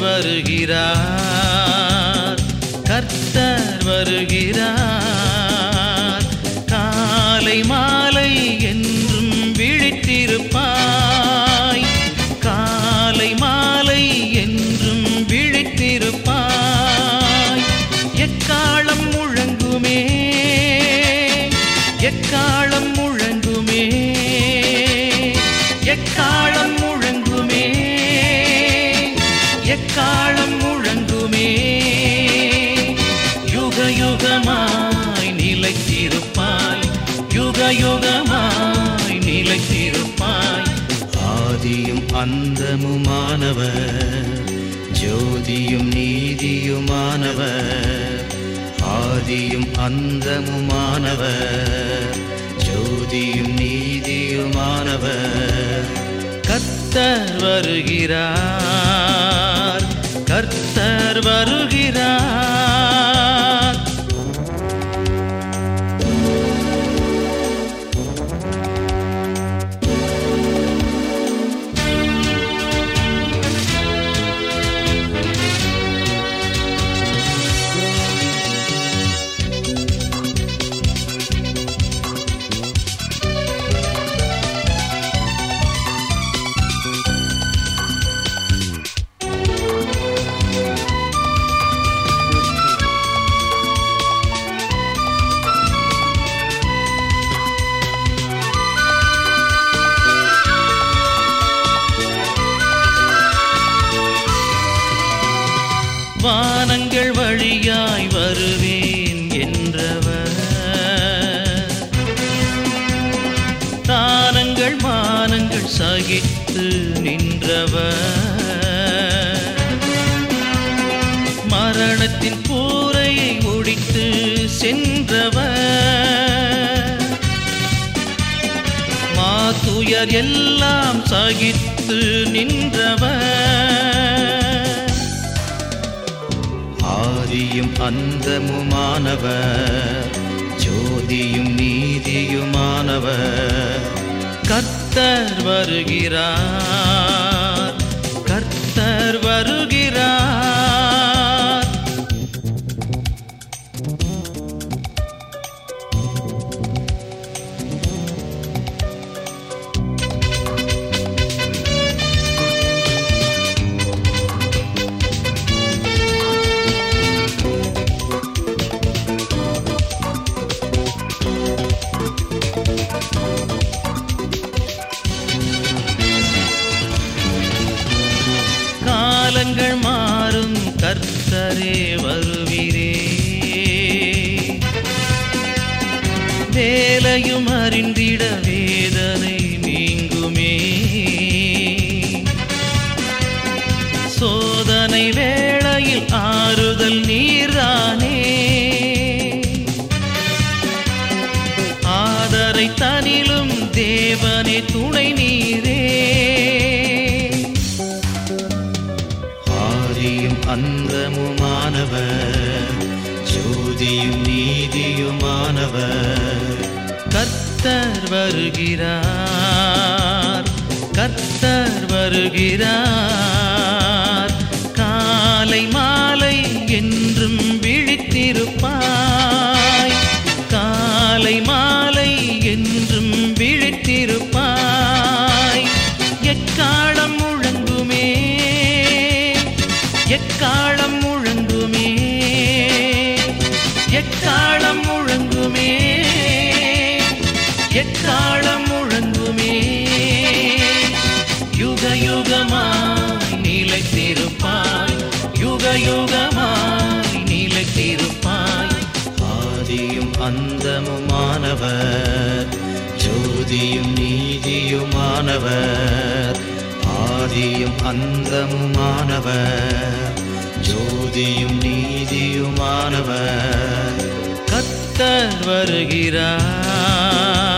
வருகிறார். கர்த்தர் வருகிறார். காலை மாலை என்றும் விழித்திருப்பாய். காலை மாலை என்றும் விழித்திருப்பாய். எக்கா யுக நிலைத்திருப்பாய். ஆதியும் அந்தமுமானவர் ஜோதியும் நீதியுமானவர். ஆதியும் அந்தமுமானவர் ஜோதியும் நீதியுமானவர். கத்தர் வருகிறார். வானங்கள் வழியாய் வருவேன் என்றவர். தானங்கள் மானங்கள் சகித்து நின்றவர். மரணத்தின் கூரையை முடித்து சென்றவர். மாத்துயர் எல்லாம் சகித்து நின்றவர். ஆதியும் அந்தமுமானவர் ஜோதியும் நீதியுமானவர். கர்த்தர் வருகிறார். கர்த்தரே வருவீரே வேலையும் அறிந்திட வேதனை நீங்குமே. சோதனை வேளையில் ஆறுதல் நீர்தானே. ஆதரை தனிலும் தேவனை துணை நீரே. அந்தமுமானவர் ஜோதியும் நீதியுமானவர். கர்த்தர் வருகிறார் கர்த்தர் வருகிறார். எக்காலம் முழங்குமே? எக்காலம் முழங்குமே? எக்காலம் முழங்குமே? யுக யுகமாய் நிலைத்திருப்பாய். யுக யுகமாய் நிலைத்திருப்பாய். ஆதியும் அந்தமுமானவர் ஜோதியும் நீதியுமானவர். ஆதியும் அந்தமுமானவர் ஜோதியும் நீதியுமானவர். கத்தர் வருகிறார்.